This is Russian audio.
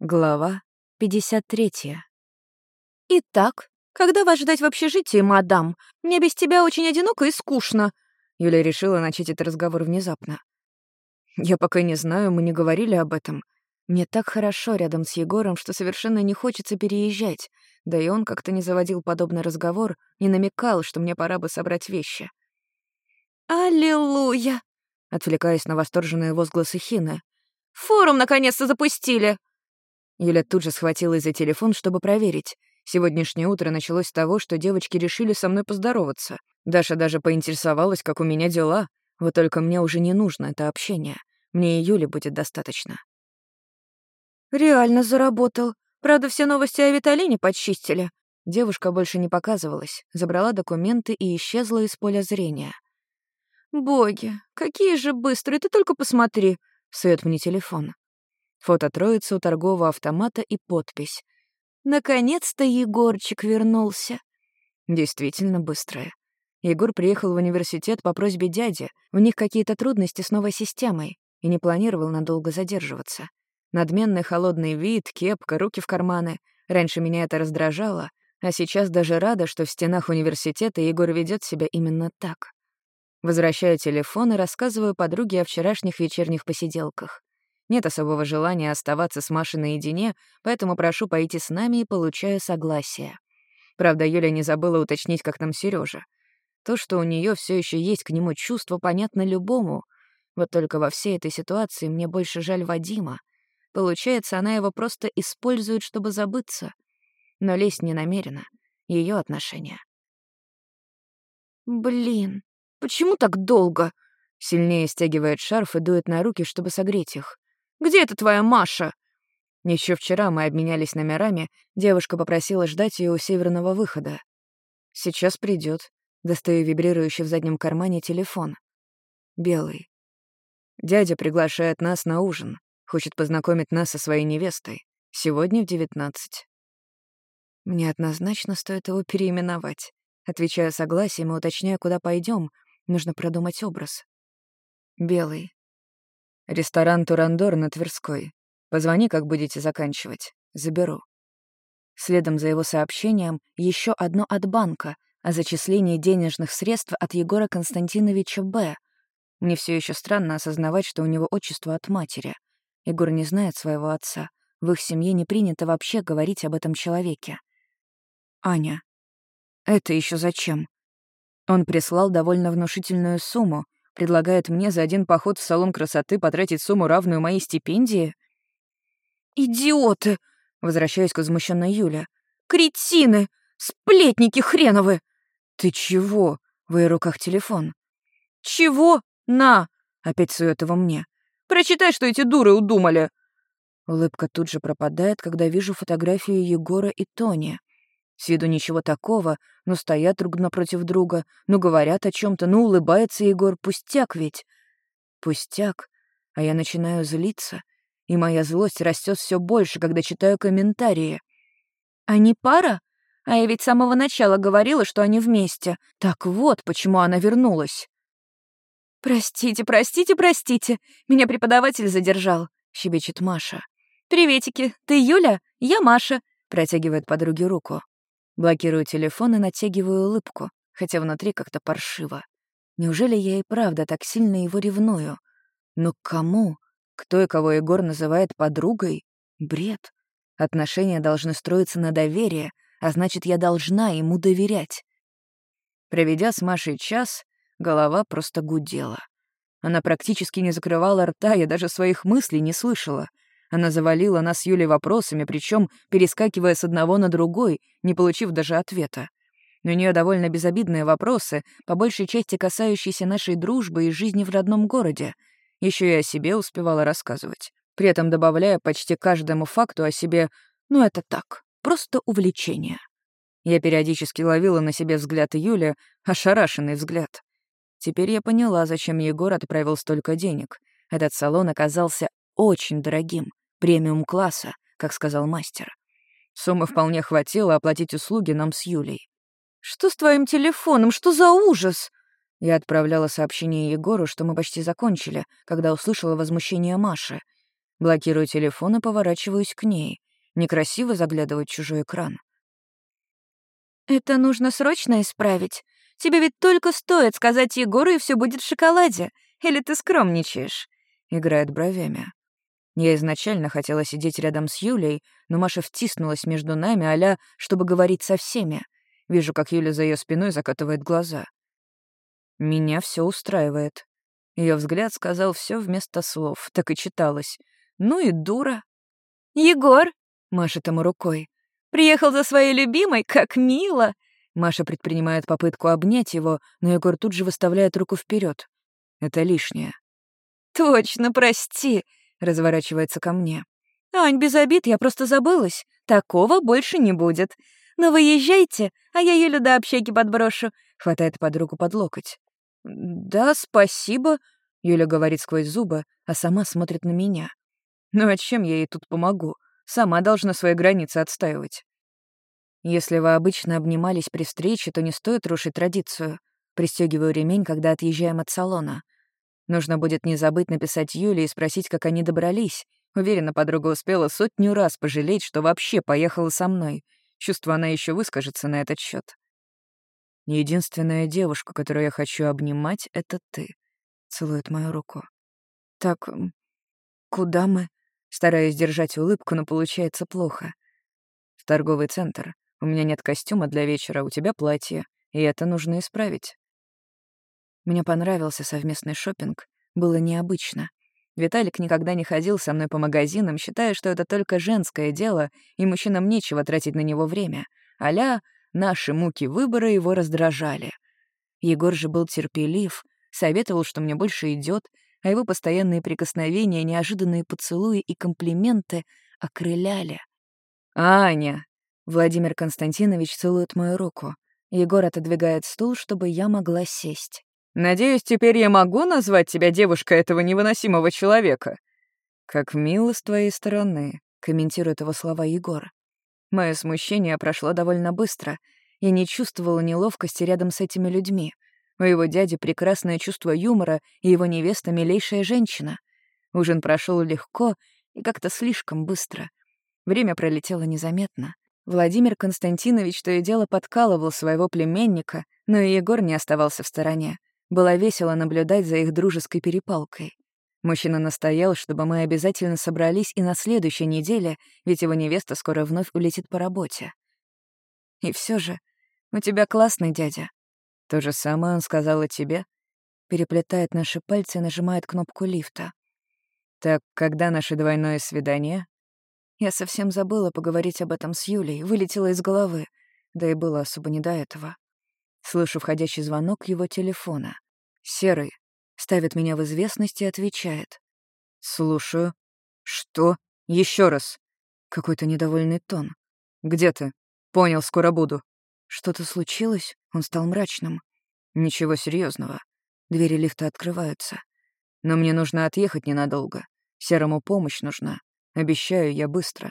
Глава 53. «Итак, когда вас ждать в общежитии, мадам? Мне без тебя очень одиноко и скучно». Юля решила начать этот разговор внезапно. «Я пока не знаю, мы не говорили об этом. Мне так хорошо рядом с Егором, что совершенно не хочется переезжать. Да и он как-то не заводил подобный разговор, не намекал, что мне пора бы собрать вещи». «Аллилуйя!» Отвлекаясь на восторженные возгласы Хины. «Форум наконец-то запустили!» Юля тут же схватилась за телефон, чтобы проверить. Сегодняшнее утро началось с того, что девочки решили со мной поздороваться. Даша даже поинтересовалась, как у меня дела. Вот только мне уже не нужно это общение. Мне и Юли будет достаточно. «Реально заработал. Правда, все новости о Виталине подчистили». Девушка больше не показывалась, забрала документы и исчезла из поля зрения. «Боги, какие же быстрые, ты только посмотри!» — сует мне телефон. Фото троицы у торгового автомата и подпись. «Наконец-то Егорчик вернулся». Действительно быстрая. Егор приехал в университет по просьбе дяди. У них какие-то трудности с новой системой. И не планировал надолго задерживаться. Надменный холодный вид, кепка, руки в карманы. Раньше меня это раздражало, а сейчас даже рада, что в стенах университета Егор ведет себя именно так. Возвращаю телефон и рассказываю подруге о вчерашних вечерних посиделках. Нет особого желания оставаться с Машей наедине, поэтому прошу пойти с нами и получаю согласие. Правда, Юля не забыла уточнить, как там Сережа. То, что у нее все еще есть к нему чувство, понятно любому. Вот только во всей этой ситуации мне больше жаль Вадима. Получается, она его просто использует, чтобы забыться. Но лезть не намерена. Ее отношения. «Блин, почему так долго?» Сильнее стягивает шарф и дует на руки, чтобы согреть их. Где эта твоя Маша?» Еще вчера мы обменялись номерами, девушка попросила ждать ее у северного выхода. Сейчас придет. Достаю вибрирующий в заднем кармане телефон. Белый. Дядя приглашает нас на ужин. Хочет познакомить нас со своей невестой. Сегодня в девятнадцать. Мне однозначно стоит его переименовать. Отвечаю согласием и уточняю, куда пойдем. Нужно продумать образ. Белый. Ресторан «Турандор» на Тверской. Позвони, как будете заканчивать. Заберу. Следом за его сообщением еще одно от банка о зачислении денежных средств от Егора Константиновича Б. Мне все еще странно осознавать, что у него отчество от матери. Егор не знает своего отца. В их семье не принято вообще говорить об этом человеке. Аня. Это еще зачем? Он прислал довольно внушительную сумму, Предлагает мне за один поход в салон красоты потратить сумму, равную моей стипендии? «Идиоты!» — возвращаюсь к возмущенной Юля. «Кретины! Сплетники хреновы!» «Ты чего?» — в ее руках телефон. «Чего? На!» — опять сует его мне. «Прочитай, что эти дуры удумали!» Улыбка тут же пропадает, когда вижу фотографию Егора и Тони. С виду ничего такого, но стоят друг напротив друга, ну говорят о чем то ну улыбается Егор, пустяк ведь. Пустяк, а я начинаю злиться, и моя злость растет все больше, когда читаю комментарии. «Они пара? А я ведь с самого начала говорила, что они вместе. Так вот, почему она вернулась». «Простите, простите, простите. Меня преподаватель задержал», — щебечет Маша. «Приветики. Ты Юля? Я Маша», — протягивает подруге руку. Блокирую телефон и натягиваю улыбку, хотя внутри как-то паршиво. Неужели я и правда так сильно его ревную? Но кому? Кто и кого Егор называет подругой? Бред. Отношения должны строиться на доверие, а значит, я должна ему доверять. Проведя с Машей час, голова просто гудела. Она практически не закрывала рта, я даже своих мыслей не слышала — она завалила нас Юлей вопросами, причем перескакивая с одного на другой, не получив даже ответа. У нее довольно безобидные вопросы, по большей части касающиеся нашей дружбы и жизни в родном городе. Еще и о себе успевала рассказывать, при этом добавляя почти каждому факту о себе «ну это так, просто увлечение». Я периодически ловила на себе взгляд Юли, ошарашенный взгляд. Теперь я поняла, зачем Егор отправил столько денег. Этот салон оказался очень дорогим премиум-класса, как сказал мастер. Суммы вполне хватило оплатить услуги нам с Юлей. «Что с твоим телефоном? Что за ужас?» Я отправляла сообщение Егору, что мы почти закончили, когда услышала возмущение Маши. Блокирую телефон и поворачиваюсь к ней. Некрасиво заглядывать в чужой экран. «Это нужно срочно исправить. Тебе ведь только стоит сказать Егору, и все будет в шоколаде. Или ты скромничаешь?» Играет бровями. Я изначально хотела сидеть рядом с Юлей, но Маша втиснулась между нами, аля, чтобы говорить со всеми. Вижу, как Юля за ее спиной закатывает глаза. Меня все устраивает. Ее взгляд сказал все вместо слов, так и читалось. Ну и дура. «Егор!» — машет ему рукой. «Приехал за своей любимой, как мило!» Маша предпринимает попытку обнять его, но Егор тут же выставляет руку вперед. Это лишнее. «Точно, прости!» — разворачивается ко мне. «Ань, без обид, я просто забылась. Такого больше не будет. Но вы езжайте, а я Юлю до общаги подброшу», — хватает подругу под локоть. «Да, спасибо», — Юля говорит сквозь зубы, а сама смотрит на меня. «Ну а чем я ей тут помогу? Сама должна свои границы отстаивать». Если вы обычно обнимались при встрече, то не стоит рушить традицию. Пристегиваю ремень, когда отъезжаем от салона. Нужно будет не забыть написать Юле и спросить, как они добрались. Уверена, подруга успела сотню раз пожалеть, что вообще поехала со мной. Чувство она еще выскажется на этот счет. Единственная девушка, которую я хочу обнимать, — это ты. Целует мою руку. Так, куда мы? Стараюсь держать улыбку, но получается плохо. В торговый центр. У меня нет костюма для вечера, у тебя платье, и это нужно исправить. Мне понравился совместный шопинг, было необычно. Виталик никогда не ходил со мной по магазинам, считая, что это только женское дело, и мужчинам нечего тратить на него время. Аля Наши муки выбора его раздражали. Егор же был терпелив, советовал, что мне больше идет, а его постоянные прикосновения, неожиданные поцелуи и комплименты окрыляли. «Аня!» — Владимир Константинович целует мою руку. Егор отодвигает стул, чтобы я могла сесть. «Надеюсь, теперь я могу назвать тебя девушкой этого невыносимого человека?» «Как мило с твоей стороны», — комментирует его слова Егор. Мое смущение прошло довольно быстро. Я не чувствовала неловкости рядом с этими людьми. У его дяди прекрасное чувство юмора, и его невеста — милейшая женщина. Ужин прошел легко и как-то слишком быстро. Время пролетело незаметно. Владимир Константинович то и дело подкалывал своего племенника, но и Егор не оставался в стороне. Было весело наблюдать за их дружеской перепалкой. Мужчина настоял, чтобы мы обязательно собрались и на следующей неделе, ведь его невеста скоро вновь улетит по работе. И все же, у тебя классный дядя. То же самое он сказал о тебе. Переплетает наши пальцы и нажимает кнопку лифта. Так когда наше двойное свидание? Я совсем забыла поговорить об этом с Юлей, вылетела из головы, да и было особо не до этого. Слышу входящий звонок его телефона. Серый, ставит меня в известность и отвечает. «Слушаю». «Что? Еще раз». Какой-то недовольный тон. «Где ты?» «Понял, скоро буду». Что-то случилось? Он стал мрачным. Ничего серьезного. Двери лифта открываются. Но мне нужно отъехать ненадолго. Серому помощь нужна. Обещаю, я быстро.